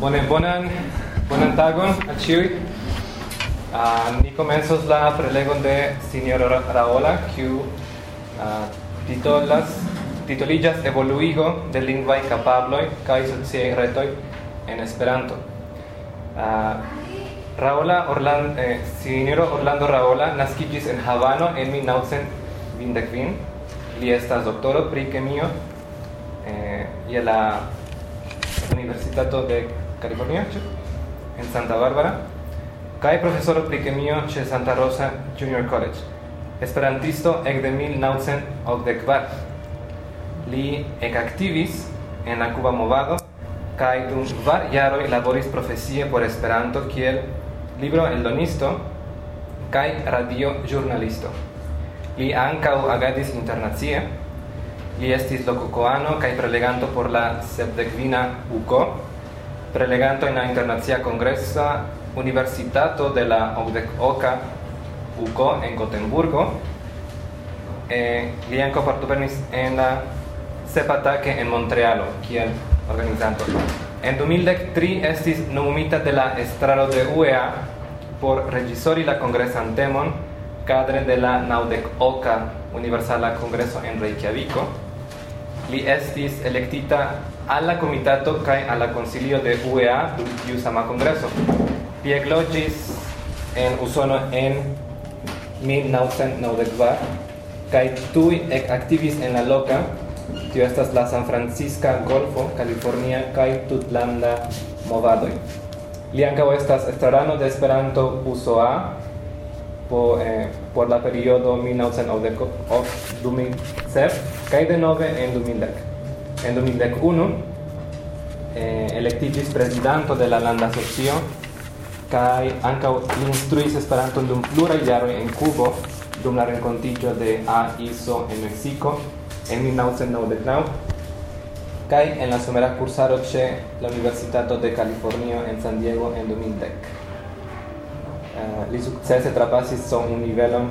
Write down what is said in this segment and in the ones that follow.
Bone, bonan, bonan tagon a ciui. Uh, ni comensos la prelegon de Signor Raola, kiu uh, titolas, titolillas evoluigo de lingvae capabloi kai sociae retoi en Esperanto. Uh, Raola Orlando, eh, signor Orlando Raola nascigis en Havano en 1925. Li estas doctoro pri chemio eh, y la Universitato de California en Santa Bárbara. Kai profesor pri kemio ĉe Santa Rosa Junior College. Esperantisto ek de 1984 li ekaktivis en la Cuba movado kai dum kvar jaroj laboris profesie por Esperanto kiel libro eldonisto kai radio jurnalisto li ankaŭ agadis internacie Li estis lokokoano kaj preleganto por la sepdekvina UKO, preleganto en la Internacia Kongresa Universitato de la Okdekoka UKO en Gotemburgo. Eh, li ankaŭ partoprenis en la sepatake en Montrealo kiel organizanto. En 2003 estis nomumita de la estraro de UEA por regisori la kongresan temon cadre de la Naudec Oca Universala Congreso en Reykjaviko li estis elektita al la komitato kaj al la konsilio de UEA dum tiu sama kongreso. Li ekloĝis en Usono en 1992 kaj tuj ekaktivis en la loka tio estas la San Francisca Golfo, California kaj tutlanda movadoj. Li ankaŭ estas estrarano de Esperanto USOA po eh, por la periodo 1997 kai de nove en 2010 en 2001 eh, electigis presidente de la landa socio kai anca instruis esperanto dum plura iaro en Cubo dum la rencontigio de AISO en Mexico. En 1999 kai en la somera cursaro che la Universitato de California en San Diego en 2010 eh, li successe trapasis son un nivelon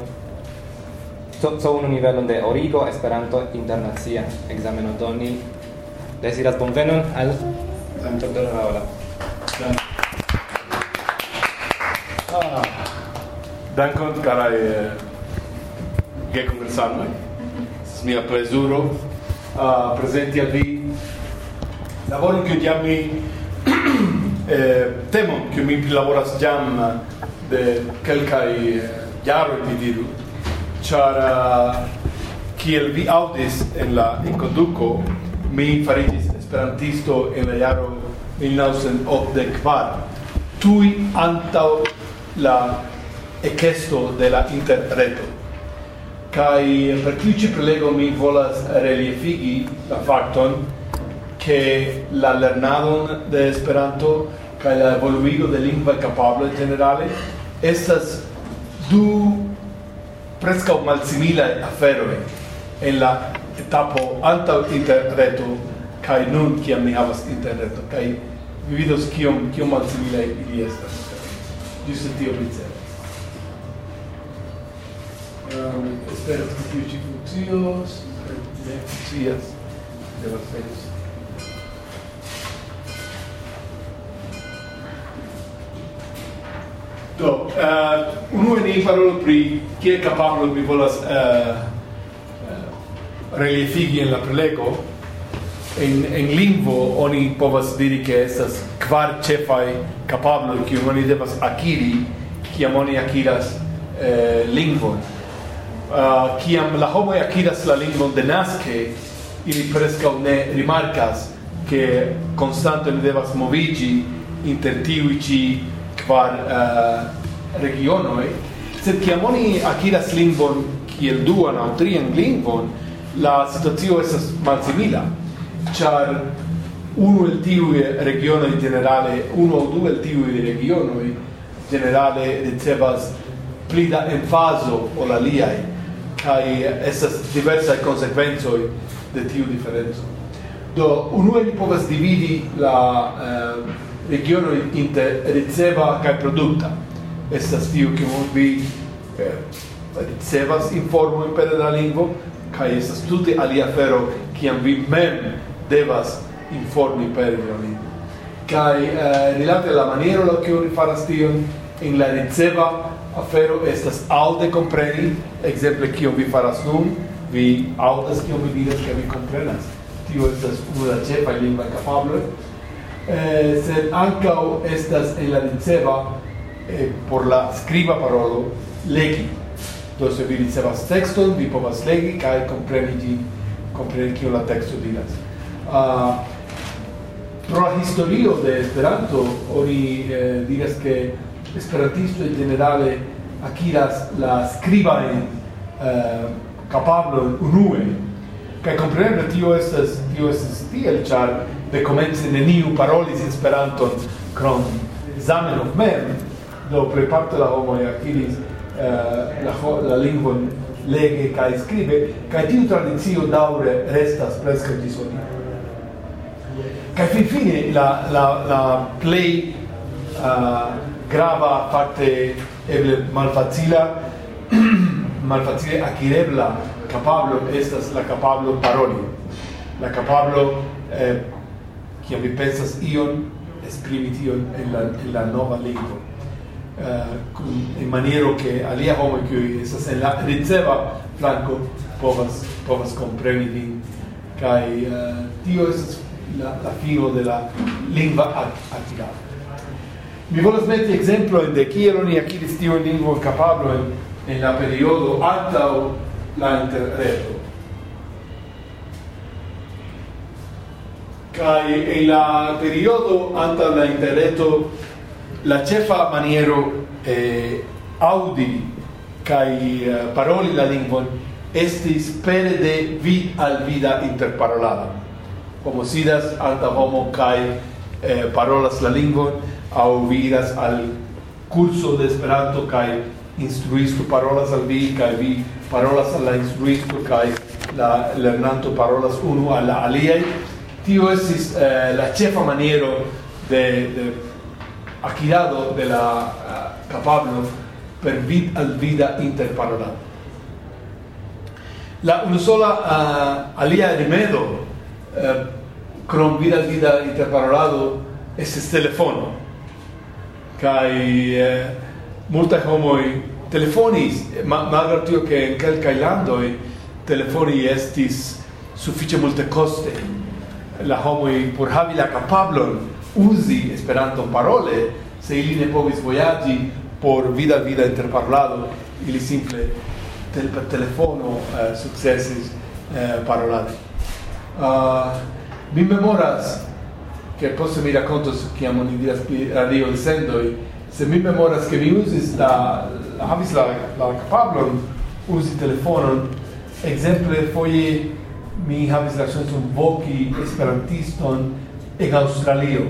so, so un nivelon de origo Esperanto internacia ekzameno doni. Desiras bonvenon al doctor Raola. Ah, dankon ge eh, conversanoi es mia plezuro uh, ah, presenti al vi. Lavoro che jam mi eh, temo che mi lavoras jam de kelkai eh, jaroj mi diru chara eh, kiel vi audis en la inconduco mi faritis esperantisto en la jaro 1984 tui antau la ekesto de la interreto. Kai per tiu ci prelego mi volas reliefigi la facton che la lernadon de Esperanto kaj la evoluigo de lingua capable generale estas du prescau malsimila aferoi en la etapo anta interreto kai nun kiam ni havas interreto kai vi vidos kiom kiom malsimilai ili estas. Ĝuste tio mi um, ehm, espero ke tiu ci funkcios ne funkcias devas pensi Do, uh, unue ni parolo pri kie capablo mi volas uh, uh, reliefigi en la prelego. En, en lingvo oni povas diri ke estas kvar cefai kapabloj ki oni devas akiri kiam oni akiras eh, lingvon. Uh, kiam la homo akiras la lingvon denaske, ili preskaŭ ne rimarkas ke konstante ne devas movigi inter tiuj ĉi kvar uh, regionoj, sed kiam oni akiras lingvon kiel duan aŭ trian lingvon, la situacio estas malsimila, ĉar unu el tiuj regionoj generale, unu aŭ du el tiuj regionoj generale ricevas pli da enfazo ol aliaj kai estas diversa konsekvencoj de tiu diferenco. Do unue ni povas dividi la eh, regiono inter riceva kaj produkta estas tiu kiu vi eh, ricevas informojn per la lingua kai estas tute alia afero kiam vi mem devas informi per la lingvo. Kai eh, rilate la maniero lo che ni faras tion in la riceva afero estas aŭde kompreni che kion vi faras nun vi aŭdas che vi diras che vi comprenas. Tio estas una de la lingua lingvaj eh, sed ancau estas en la riceva eh, por la scriba parolo legi. Do se vi ricevas texton vi povas legi kaj kompreni ĝin kompreni kio la teksto diras. Uh, pro la historio de Esperanto oni eh, diras ke esperantisto en generale akiras la scriba en eh, kapablo unue. Kaj kompreneble tio estas tio estas tiel ĉar de comence neniu parolis Esperanton krom Zamenhof mem, do preparto la homo akiris eh, la, la lingvon lege kaj skribe, kaj tiu tradicio daŭre restas preskaŭ ĝis hodiaŭ. Kaj finfine la la la plej uh, eh, grava parte eble malfacila malfacile akirebla kapablo estas la kapablo paroli la kapablo eh, che mi pensas ion esprimi tion en la, en la nova lingua uh, eh, in maniero che alia homo che esas en la riceva flanco povas povas compreni vin kai uh, eh, tio esas la, la fino de la lingua attivata. Mi volas meti exemplo de kiel oni akiris tiun lingua capablo en, en la periodo antau la interreto. kai en la periodo anta la interreto la cefa maniero eh, audi kai eh, paroli la lingvon estis pere de vi al vida interparolada. Como sidas alta homo kai eh, parolas la lingvon au vidas al curso de esperanto kai instruisto parolas al vi kai vi parolas al la instruisto kai la lernanto parolas unu al la aliai tio estis eh, la chefa maniero de, de acquirado de la eh, uh, capablo per vid al vida interparolado. La unusola uh, alia rimedo eh, uh, crom vida al vida interparolado estis telefono. Kai eh, multa homoi telefonis, ma malgrado tio che in kelkaj landoj telefoni estis suffice multe coste la homo por havi la capablon uzi Esperanto parole, se ili ne povis vojaĝi por vida vida interparolado, ili simple tel per telefono uh, sukcesis uh, paroladi. Uh, mi memoras che posso mi racconto su di amo pri radio sendoi se mi memoras che mi usis la la havis la la capablon usi telefonon exemple foi mi havis la un voki esperantiston en Australio.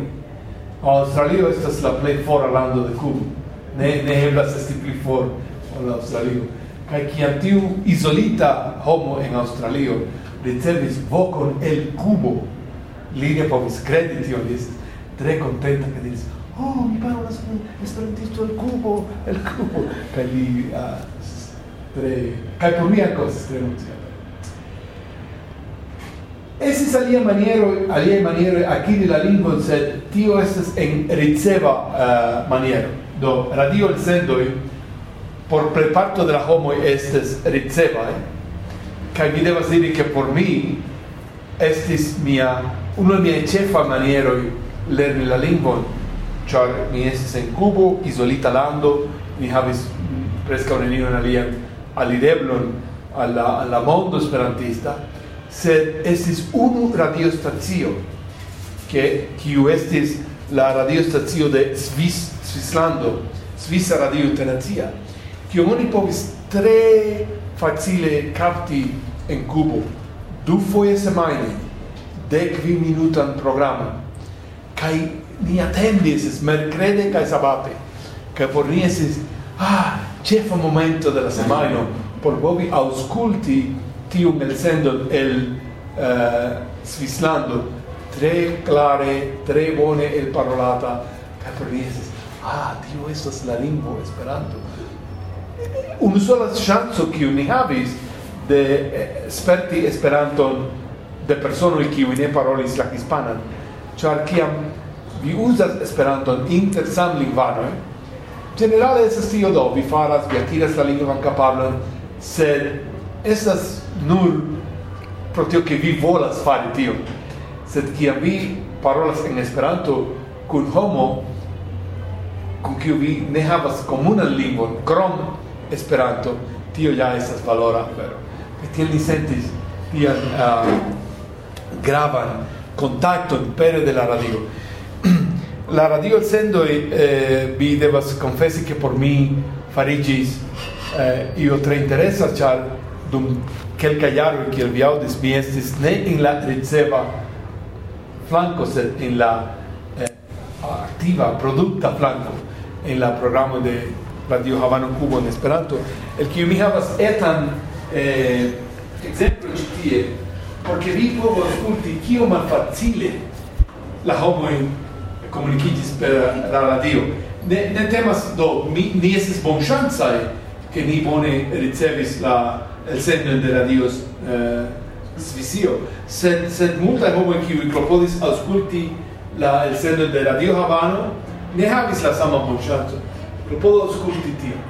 Australio estas la plej fora lando de Kubo. Ne ne eblas esti pli for ol Australio. Kaj kiam tiu izolita homo en Australio ricevis vokon el Kubo, li ne povis kredi tion, li estis tre contenta kaj diris: "Oh, mi parolas kun esperantisto el Kubo, el Kubo." Kaj li uh, tre kaj por mia cosa, tre emociona. Esis alia maniero, alia maniero acquiri la lingvon, sed tio estas en riceva uh, maniero. Do, radio el sendoi por preparto de la homo estes riceva, kai mi devas diri che por mi estis mia, uno mia cefa maniero lerni la lingvon, char mi estis en Cubo, isolita lando, mi havis mm, presca un nenion alia alideblon alla, alla mondo esperantista, sed estis unu radiostacio, che kiu estis la radiostacio de Svis, Svislando, Svisa Radio Internacia, kiu oni povis tre facile capti en Cubo, du foie semaine, dec vi minutan programma, kai ni attendis es mercrede kai sabate, kai por ni esis, ah, cefa momento de la semaino, por bovi ausculti tiu melsendo el uh, Svislando tre clare, tre bone el parolata kai por mi estis ah, tio estas la lingua Esperanto. Un sola ŝanco kiu ni havis de eh, sperti esperanto de persone che ne parolis la hispanan char kiam vi usas esperanto inter samlingvanoj generale estas tio do vi faras vi akiras la lingua kapablon sed esas nur pro tio che vi volas fare tio sed kia vi parolas en Esperanto kun homo kun kiu vi ne havas komuna lingvon krom Esperanto tio ja estas valora afero tiel ni sentis tian uh, gravan kontakton pere de la radio. La radio sendo eh, vi devas confessi che por mi farigis eh, io tre interessa char dum quelca iaro che vi audis mi estis ne in la riceva flanco sed in la eh, aktiva producta flanco en la programma de Radio Havano Cubo en Esperanto el que mi havas etan eh, exemplo ĉi tie porque ke vi povu aŭskulti kiom malfacile la in komunikiĝis per la radio. Ne, ne temas do mi ni estis bonŝancaj che ni bone ricevis la el elsendon de radios eh, Svisio, sed, sed multa homo in kiui clopodis ausculti la elsendon de Radio Havano ne havis la sama bonŝanco. Klopodo aŭskulti tion.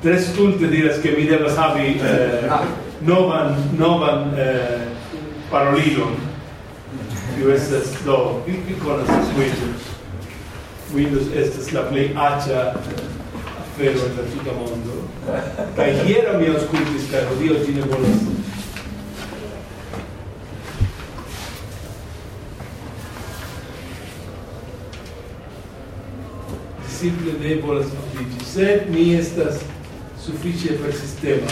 tre stulte diras che mi devas havi eh, ah. novan novan eh, parolilon. Io estas do vi, vi konas Windows. Windows estas la plej acha afero en la tuta mondo. Kaj hiero mi auscultis, kaj dio, gine volas. Simple ne volas fariĝi sed mi estas sufficie per sistema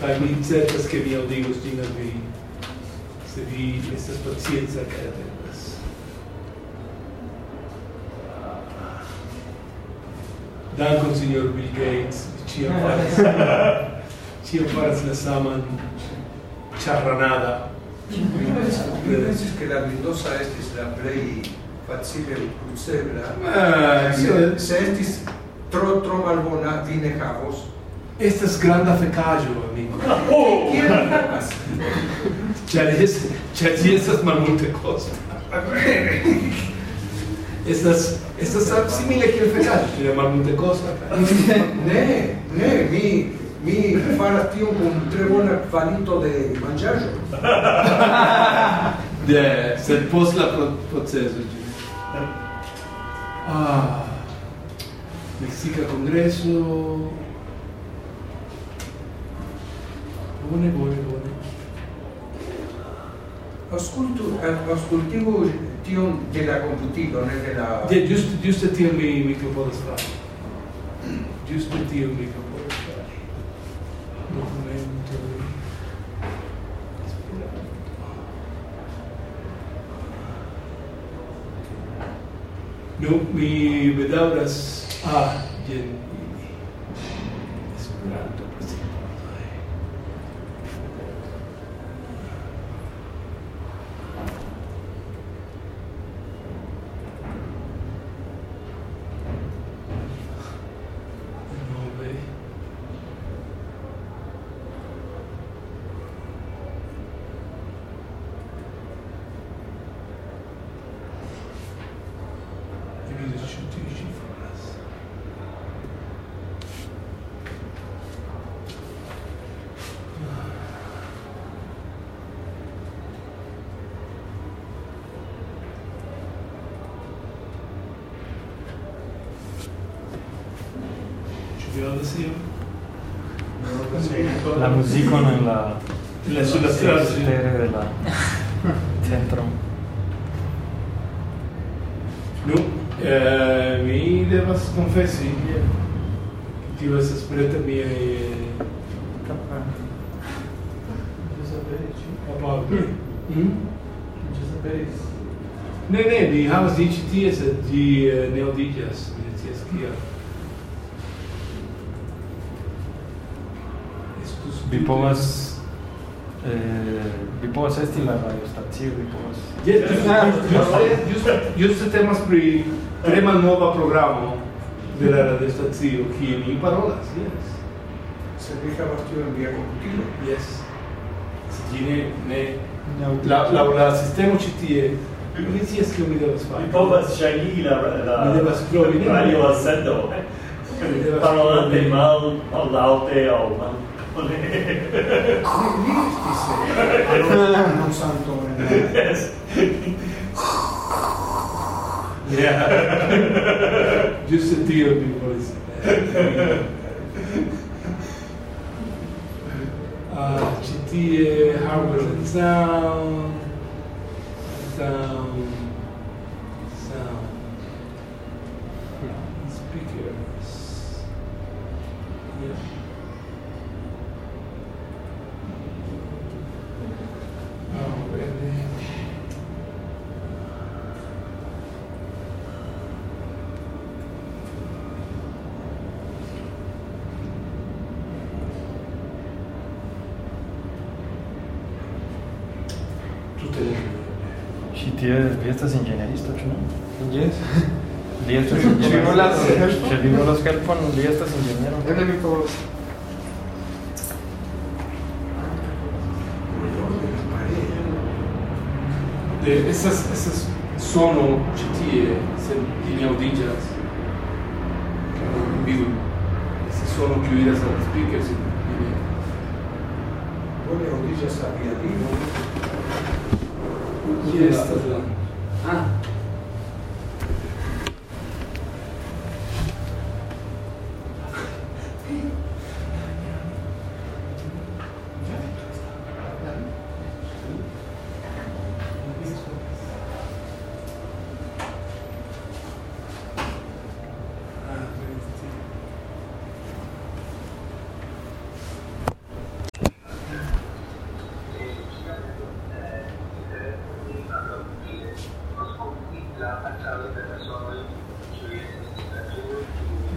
kai mi certas ke vi audigos ĝin al vi se vi estas pacienca kai atendas Dankon, signor Bill Gates, ciam faras, ciam faras la saman charranada. Mi pensis che la Mendoza estis la plei facile crucebla. Ah, se estis tro tromalbona tiene javos. Este es grande fecayo, amigo. Oh. ¿Qué más? ya es, ya es mamute cosa. Estas, estas simile que el fecal. Le mamute cosa. Ne, ne, mi, mi fara tio un tre bona fanito de mangiajo. De, sed post la proceso. Ah. Mexica Congreso. Bone, bone, bone. Auscultu, ascoltivo tion de la computilo, ne de la... De, just, juste tion mi, mi klopodas fari. Juste tion mi klopodas fari. Documento... No, mi bedauras Ah, Dios. Andalusio? La musica nella... La sulla strada. della... centro. Nu, eh, mi devas confessi che tio estas preta mia e... Capana. About me? Mm? mm? Ĉu saperis? Ne, ne, mi havas diĉi tie, sed ĝi eh, ne aŭdiĝas, mi ne. Vi povas eh, vi povas esti la radiostacio, vi povas... Yes, juste temas pri tre malnova programo de la radiostacio, kie mi parolas, yes. Se vi havas tio en via computilo? Yes. Ĝi ne, ne, la, la, la sistemo ci tie Mi scias kion mi devas fari. Mi povas ŝajnigi la la radio sendo. Parolante mal mallaŭte aŭ mal yeah. Just a deal of you, GTA, hardware and sound, sound. Tie, vi jesteś inżynieristą, czy nie? Yes. Li jesteś inżynierem. Czyli Nicolas Helpon, li jesteś inżynierem. Ja wiem, sono se linea audigenas, que esse sono que oídas aos speakers. Bueno, audigenas había. chiesto.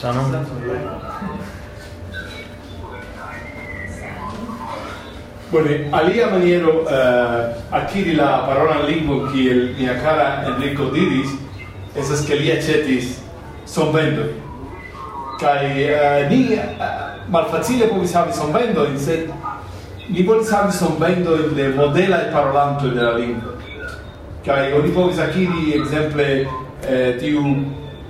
Sanam. Bene, alia maniero eh, acquiri la parola lingvo kiel mia cara Enrico diris, esas che li acetis sonvendoi. Kai eh, ni eh, malfacile povis havi sonvendoin, se ni volis havi sonvendoin de modela e parolanto de la lingvo. Kai oni povis acquiri, exemple, eh, tiu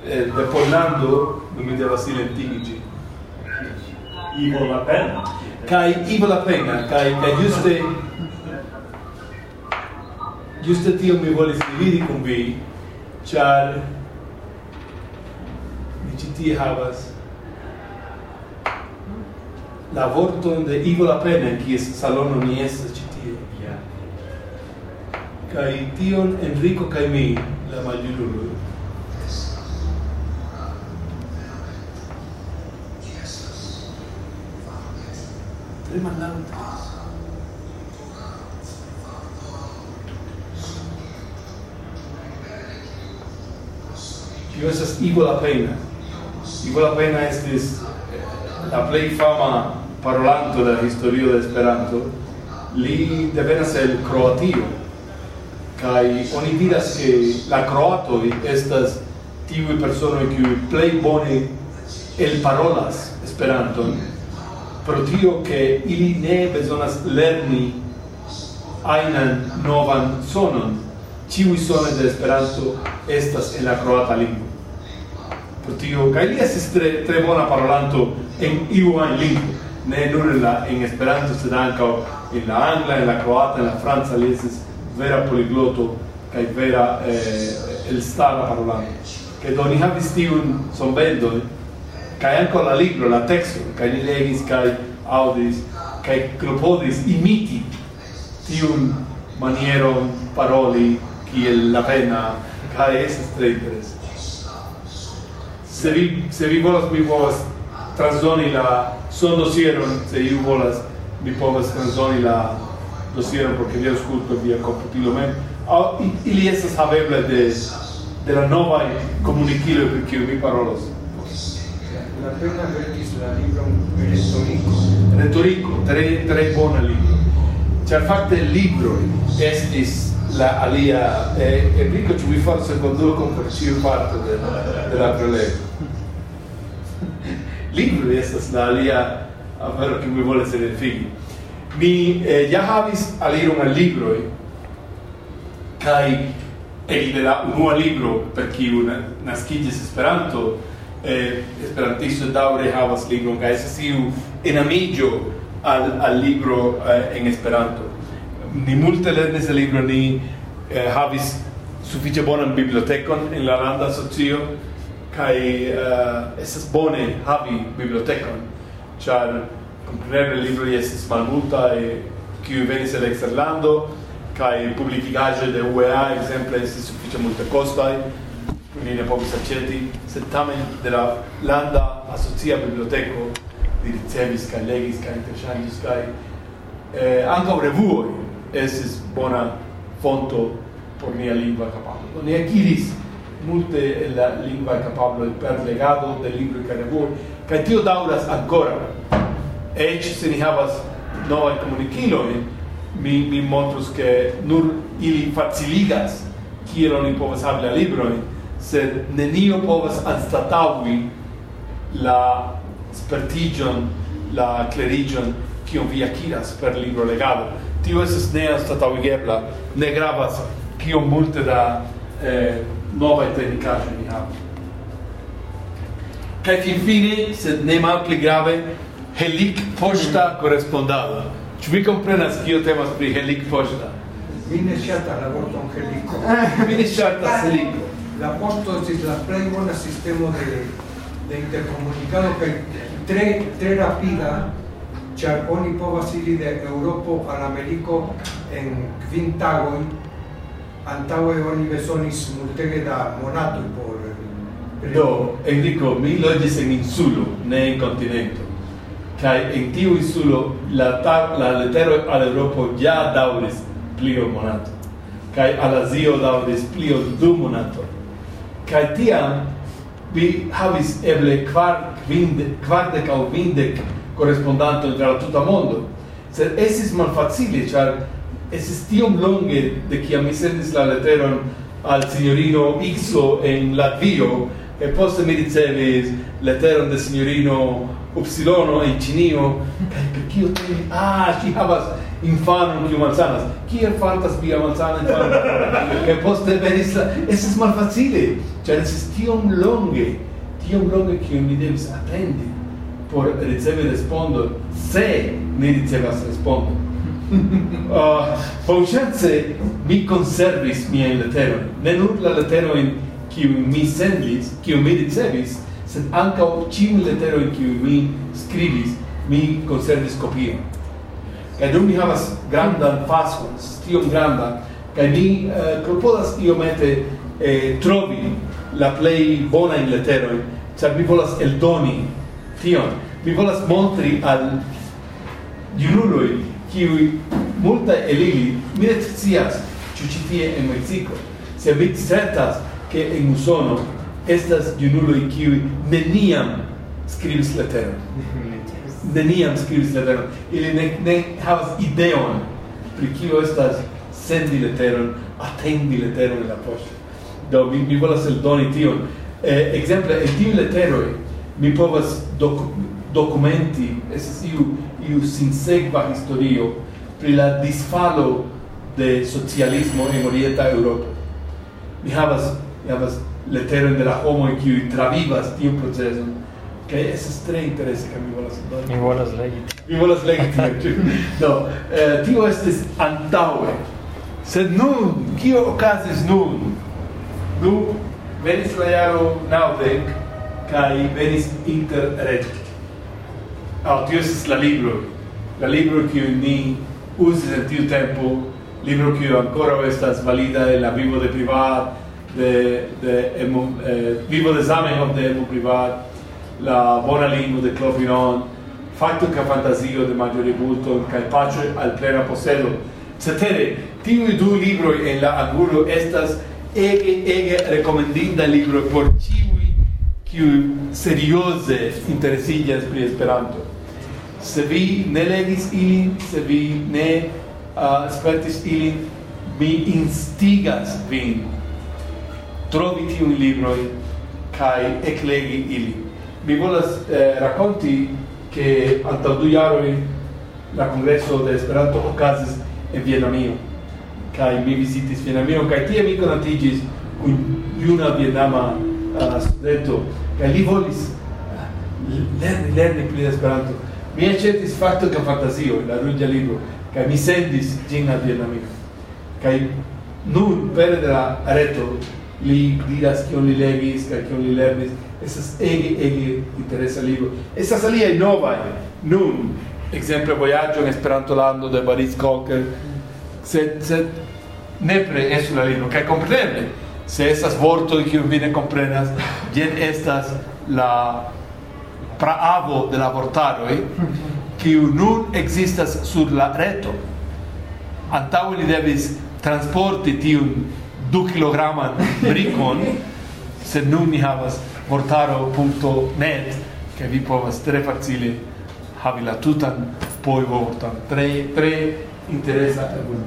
eh, de Pollando, do mi devas silentigi ĝin. Ivo la pena. Kai Ivo la pena, kai kai juste juste tio mi volis dividi kun vi, ĉar mi ĉi tie havas la vorton de Ivo la pena, kies salono ni estas ĉi tie. Yeah. Kai tion Enrico kai mi la maljunulo rimandantes. Tio estas Igola Plena. Igola pena estis la plej fama parolanto de la historio de Esperanto. Li devenas el Kroatio. Kai oni diras ke la kroatoj estas tiuj personoj kiuj plej bone elparolas Esperanton pro tio che ili ne bezonas lerni ainan novan sonon ciui sones de Esperanto estas en la croata lingua. pro tio ca ili estis tre, tre bona parolanto en iu ain lingua, ne nur en la en Esperanto sed ankaŭ en la angla en la croata en la franca li estis vera poligloto kaj vera eh, elstara parolanto ke doni havis tiun sonbendon kai anche la libro la texto kai ni legis kai audis kai klopodis imiti tiun maniero paroli kiel la pena kai es tre interes se vi se vi volas mi volas transdoni la son dosieron se iu volas mi povas transdoni la dosieron porque vi ascolto via computilo mem. Ili estas haveble de de la nova comunicilo per kiu mi parolos la plena verkis la libron retorico. Retorico, tre tre bona libro. Ĉar fakte libro estis la alia eh, e dico ci vi forse conduco per ciu parte de, de la prelego. libro estas la alia afero che mi vuole essere figli. Mi eh, ja havis aliron al libro kai el de la unua libro per kiu naskiĝis Esperanto eh, esperantisto daure havas libron kaj estas iu enamiĝo al al libro eh, en Esperanto. Ni multe lernis el libro ni eh, havis sufiĉe bonan bibliotekon en la landa asocio kaj eh, estas bone havi bibliotekon ĉar kompreneble libroj estas malmultaj kiuj venis el eksterlando kaj publikigaĵoj de UEA ekzemple esas sufiĉe multekostaj ni ne povis aceti, sed tamen de la landa asocia biblioteko li ricevis kaj legis kaj interŝanĝis kaj eh, ankaŭ revuoj estis bona fonto por nia lingva kapablo. Do ni akiris multe el la lingva kapablo per legado de libroj kaj revuoj kaj tio daŭras ancora. Eĉ se ni havas novajn komunikilojn, mi, mi montrus ke nur ili faciligas kiel oni povas havi la librojn, sed nenio povas anstataŭi la spertigion, la clerigion, kion vi akiras per libro legado. Tio esas ne anstataŭigebla, ne gravas kiom multe da eh, novaj teknikaĵoj ni havas. Kaj finfine, sed ne malpli grave, helic posta correspondado. Ĉu vi komprenas kio temas pri helic posta? Mi ne ŝatas la vorton helico. Mi ne ŝatas helico la posto estis la plej bona sistemo de de intercomunicado kaj tre tre rapida ĉar oni povas iri de Eŭropo al Ameriko en kvin tagoj antaŭe oni bezonis multege da monatoj por Do, Enrico, mi loĝis en insulo, ne en kontinento. Kaj en tiu insulo la ta, la letero al Eŭropo ja daŭris pli ol monato. Kaj al Azio daŭris pli ol du monatoj. Kaj tiam vi havis eble kvar, kvinde, kvardek au vindek correspondanto tra la tuta mondo. Sed esis malfacile, char esis tiom longe de kia mi sendis la leteron al signorino Xo en Latvio, e poste mi ricevis leteron de signorino Upsilono in Cinio, kai per kio te... Ah, ci havas infano kiu malsanas. Kiel fartas via malsana infano? Che poste venis la estas malfacile. Ĉar estis tiom longe tiom longe kiu mi devis attendi por ricevi respondon. Se ne ricevas respondon. Ah, uh, Pauchance mi konservis miajn leterojn, ne nur la in kiu mi sendis, kiu mi ricevis, sed ankaŭ ĉiujn leterojn kiu mi scrivis mi conservis copia kaj dum ni havas grandan fason, tiom granda, kaj ni uh, eh, klopodas iomete eh, trovi la plej bonajn leterojn, ĉar mi volas eldoni tion. Mi volas montri al junuloj kiuj multa el ili mi ne scias ĉu ĉi tie en Meksiko. Se vi certas ke en Usono estas junuloj kiuj neniam skribis leteron. neniam skribis leteron, ili ne, ne havas ideon pri kio estas sendi leteron, atendi leteron en la poŝto. Do mi, mi volas eldoni tion. Eh, exemple, en tiu leteroj mi povas doc documenti, estas iu, iu sinsekva historio pri la disfalo de socialismo en Orienta Eŭropo. Mi havas, mi havas leteron de la homoj kiuj travivas tiun proceson che estas tre interesse che mi volas doni. Mi volas legi. Mi volas legi tion. No, eh, tio estis antaue. Sed nun, kio okazis nun? Nu, venis la jaro naudec, kai venis interret. Ah, oh, tio estas la libro. La libro kiu ni usis en tiu tempo, libro kiu ancora estas valida en la vivo de privat, de de emo, eh, vivo de Zamenhof de emo privat, la bona lingua de Clovinon, facto ca fantasio de Maggiore Bulton, cae pace al plena possedo. Cetere, tiu du libroi en la angulo estas ege, ege recomendinda libro por ciui ciui serioze interesillas pri Esperanto. Se vi ne legis ilin, se vi ne uh, spertis ilin, mi instigas vin trovi tiu libroi kai eclegi ilin mi volas eh, racconti che antaŭ du jaroj la congresso de Esperanto okazis en Vietnamio. Kai mi vizitis Vietnamion kai tie mi conatigis kun juna vietnama uh, studento. Kaj li volis eh, lerni lerni pri Esperanto. Mi aĉetis fakto kaj fantasio, la rugia libro kaj mi sendis gin al Vietnamio. Kai nun pere de la reto li diras kion li legis kaj kion li lernis. Esas ege, ege interesa libro. Estas ali novaj, nun, ekzemple vojaĝo en Esperanto-lando de Boris Cocker, sed, sed nepre estu la libro, kaj kompreneble, se estas vortoj kiun vi ne komprenas, jen estas la praavo de la vortaroj, kiu eh, nun ekzistas sur la reto. Antaŭe li devis transporti tiun du kilograman brikon, sed nun ni havas vortaro.net che vi povas tre facile havi la tutan poi vortan tre tre interesa algun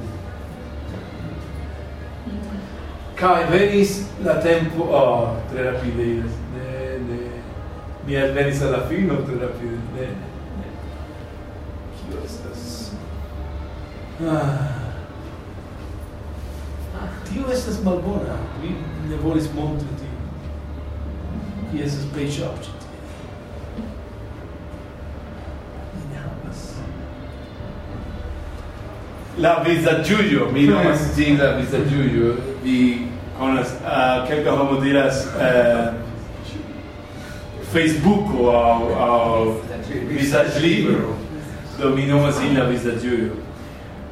kai venis la tempo oh, tre rapide ne ne mi alvenis alla fino tre rapide ne ne kio estas? Ah. ah Tio estas malbona, mi ne volis montri Kie estas page object ĉi. La vizaĝujo, mi nomas ĝin la vizaĝujo. Vi konas, uh, kelka homo diras uh, Facebooko aŭ aŭ vizaĝlibro. Do mi nomas ĝin la vizaĝujo.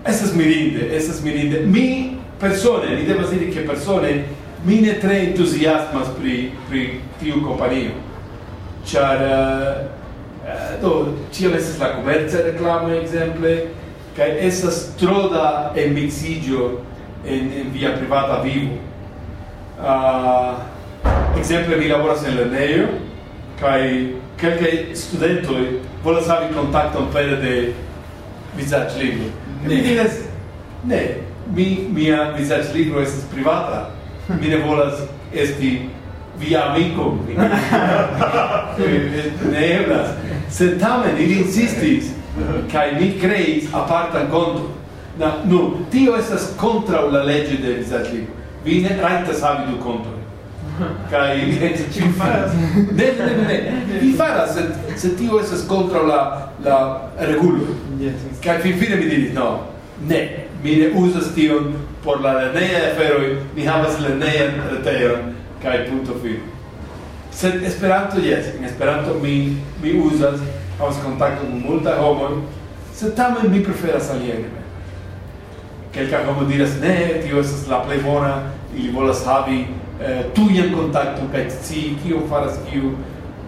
Estas mirinde, estas mirinde. Mi persone, mi devas diri ke persone mi ne tre entusiasmas pri pri tiu kompanio char uh, eh, eh, do tio estas la comerza reklamo exemple ca estas tro da mixigio en, en via privata vivo. Eh, uh, exemple mi laboras en lerneio kaj kelkaj studentoj volas havi kontakton pere de vizaĝlingvo. Mi diras ne mi mia vizaĝlingvo estas privata mi ne volas esti via amico. Ne eblas. Se tamen ili insistis kai mi creis apartan conto. na nu tio estas contra la legge de vizatligo vi ne raitas havi du conto. Kai ci faras. ne ne ne ne vi faras se, se tio estas contra la la regulo. Kaj finfine mi diris no ne mi ne usas tion por la lerneja aferoi, ni havas lernejan retejon kaj punto fin. Sed Esperanto yes, en Esperanto mi mi uzas havas contacto kun multaj homoj, sed tamen mi preferas aliajn mem. Kelkaj homoj diras ne, tio esas la plei bona, ili volas havi eh, tuian contacto, kaj scii kio faras kiu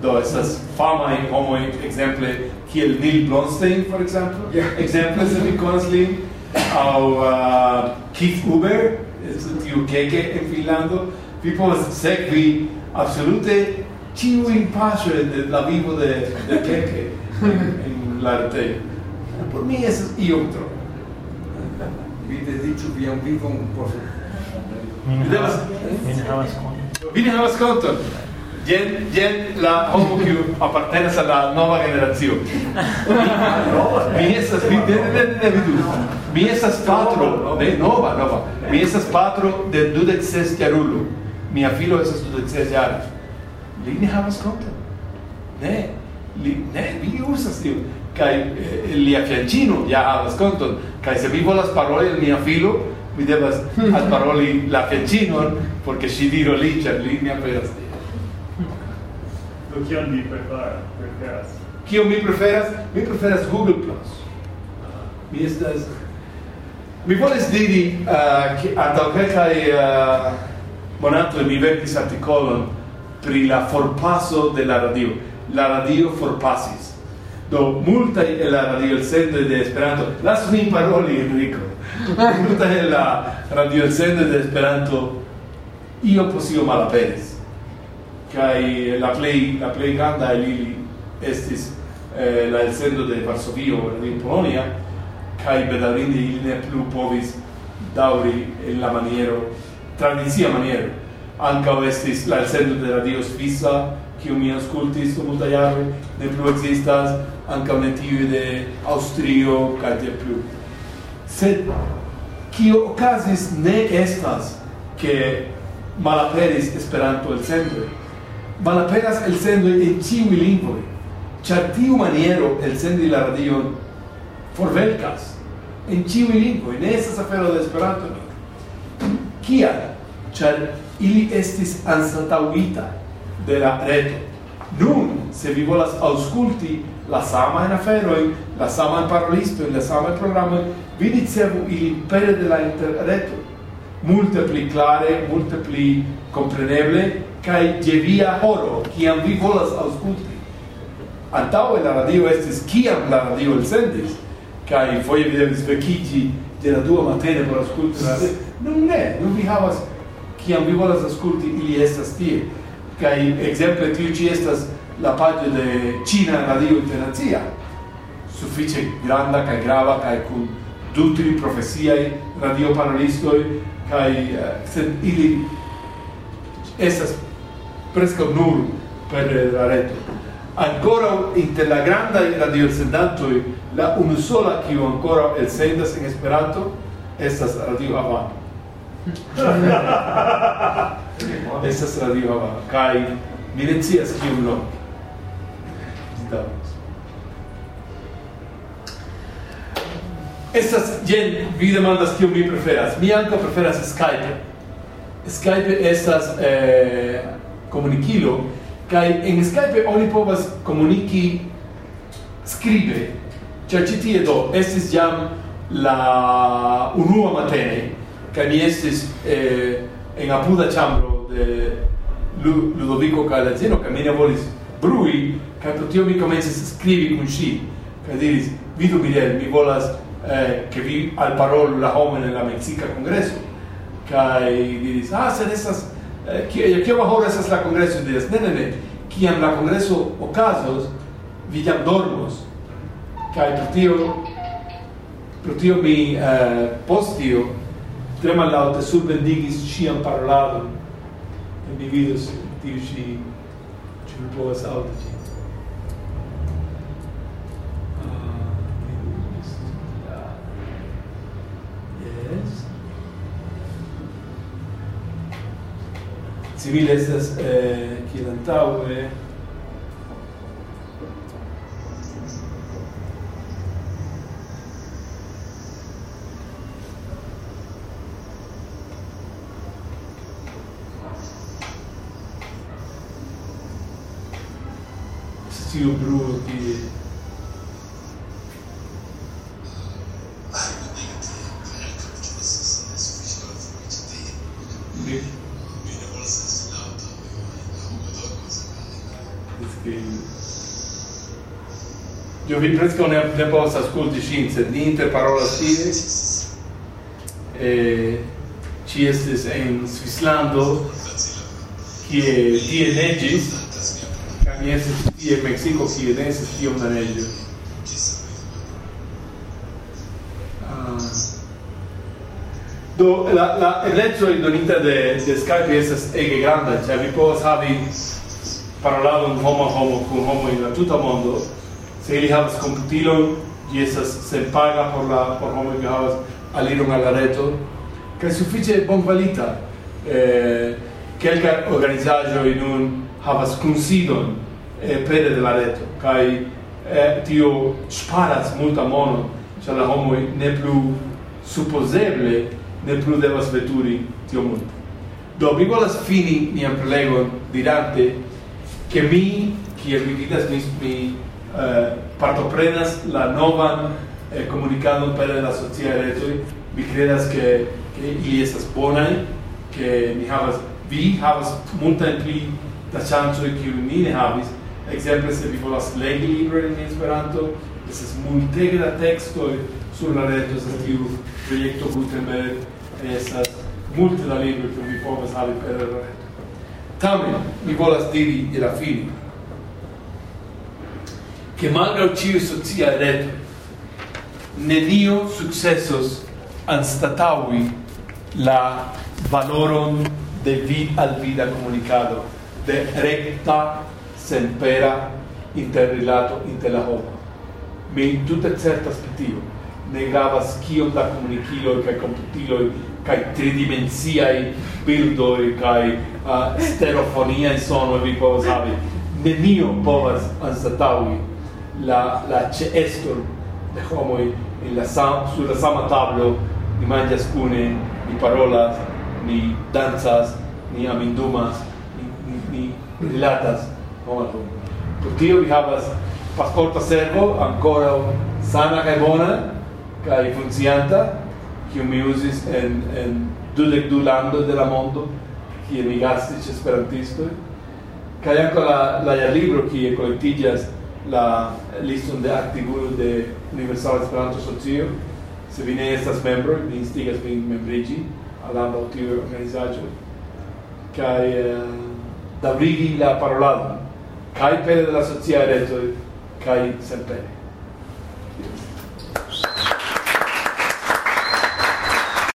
do esas fama in homo exemple kiel Neil Blonstein for example yeah. exemple se mi conas lin ao uh, Keith Uber, Tiukeke em Finlando, people sekvi absolute tiuin pace de la vivo de, de Keke en l'arte. Por mí es y otro. Dicho bien vivo un poco. Vine. Vine. Jen, jen la homo kiu apartenas al la nova generacio. Mi estas mi ne ne ne vidu. Mi estas patro de nova nova. Mi estas patro de dudek ses jarulo. Mia filo estas dudek ses jaro Li ne havas konto. Ne, li ne vi usas tiu kaj eh, lia fianĉino ja havas konton kaj se vi volas paroli al mia filo mi devas alparoli la fianĉinon porque ŝi diro li ĉar li ne aperas tie Do kion vi preferas? Kion mi preferas? Mi preferas Google Plus. Mi estas... Mi volis diri, uh, che antaŭ kelkaj uh, monatoj mi verkis artikolon pri la forpaso de la radio. La radio forpasis. Do multaj el la radio radiocentoj de Esperanto. Lasu min paroli, Enrico. multaj el la radio radiocentoj de Esperanto io posio malaperis kai la play la play granda e lili estis eh, la elsendo de Varsovio en Polonia kai bedavrinde ili ne plu povis dauri en la maniero tradicia maniero. Anca estis la elsendo de radio svisa kiu mi aŭskultis dum multa jaroj ne plu existas anca ne tiu de austrio kaj de plu. Sed kio okazis ne estas ke malaperis Esperanto el centro malaperas el sendo en ciui lingvoi, char tiu maniero el sendi la radion forvelcas en ciui lingvoi, ne estas afero de Esperanto. kia Char ili estis anstataŭita de la reto. Nun, se vi volas aŭskulti la sama en afero la sama en parolisto, la sama en programo vi ricevu ili pere de la interreto. Multe pli clare, multe pli compreneble, kai je via horo kiam vi volas aŭskulti. Antau la radio estis kiam la radio el sendis kai foje vi devis vekiĝi de la dua matene por aŭskulti la radio. Nun ne nun vi havas kiam vi volas aŭskulti ili estas tie. Kai ekzemple tiu ci estas la pagio de Ĉina Radio Internacia. Suffice granda kai grava kai kun du tri profesiai radio panelistoi kai uh, eh, sed ili estas presca nur per la reto ancora inter la granda radio sendantoj la unusola che ancora elsendas en Esperanto estas radio avan. estas radio avan. Kai mi decias scias kiun nomon Estas jen vi demandas kiu mi preferas. Mi ankaŭ preferas Skype. Skype estas eh, komunikilo, kaj en Skype oni povas komuniki skribe, ĉar ĉi tie do estis jam la unua matene, kaj mi estis eh, en apuda ĉambro de Ludovico Calazino, kaj mi ne volis brui, kaj pro tio mi komencis skribi kun ŝi, kaj diris, vidu Miguel, mi volas eh, che vi al parol la homen en la mexica congresso kai diris ah se estas Eh, che io che horo estas la congresso diras ne ne ne am la congresso o casos vi jam dormos. Kai pro tio pro tio mi eh, postio tre mallaŭte surbendigis ŝian paroladon. En mi vidos tio ci ci mi povas civiles eh, es vi presco ne, ne posso ascolti scienze, di interparola tie, eh, ci estes en Svislando, kie tie negis, ca mi estes tie in Mexico, kie ne estes tiom da negio. Ah. Do, la, la eletro indonita de, de Skype esas ege granda, cioè vi povas havi parolado un homo a homo con homo in la tuta mondo, Se ili havas komputilon, ĝi estas senpaga por la por homo kiu havas aliron al la che suffice bon valita. Eh, kelkaj organizaĵoj nun havas kunsidon eh, pere de la reto kai eh, tio sparas multa mono, ĉar la homo ne plu supposeble ne plu devas veturi tio multa. Do mi volas fini nian prelegon dirante che mi, che mi vidas, mi, mi eh, partoprenas la novan eh, comunicado per la socia reto mi credas che ke ili estas bonaj ke ni havas vi havas multajn pli da ŝancoj kiuj ni ne havis. Exemple se vi volas legi libro en Esperanto estas multe da texto sur la reto sa tiu proyecto Gutenberg estas multe da libro kiuj vi povas havi per la reto. Tamen mi volas diri e la fine che malgrado ciu socia reto, nenio successos anstataui la valoron de vi al vida comunicado, de recta sempera interrilato inter la homo. Mi in tutte che tio ne gravas kiom da e kaj kai kaj bildo e kaj uh, stereofonia e sonoj vi povas havi. Nenio povas anstataŭi la la ĉeeston de homoj en la sam, sur la sama tablo ni manĝas kune ni parolas ni danzas ni amindumas ni ni, ni rilatas homoj por tio vi havas pasporta servo ancora sana kaj bona kaj funkcianta kiu mi uzis en en dudek du lando de la mondo kie mi gastis esperantistoj kaj ankaŭ la la libro kie kolektiĝas la liston de aktivulo de Universala Esperanto Socio. Se vi ne estas membro, mi instigas vin membriĝi al ambaŭ tiuj organizaĵoj kaj eh, uh, daŭrigi la paroladon kaj pere de la sociaj retoj kaj senpere.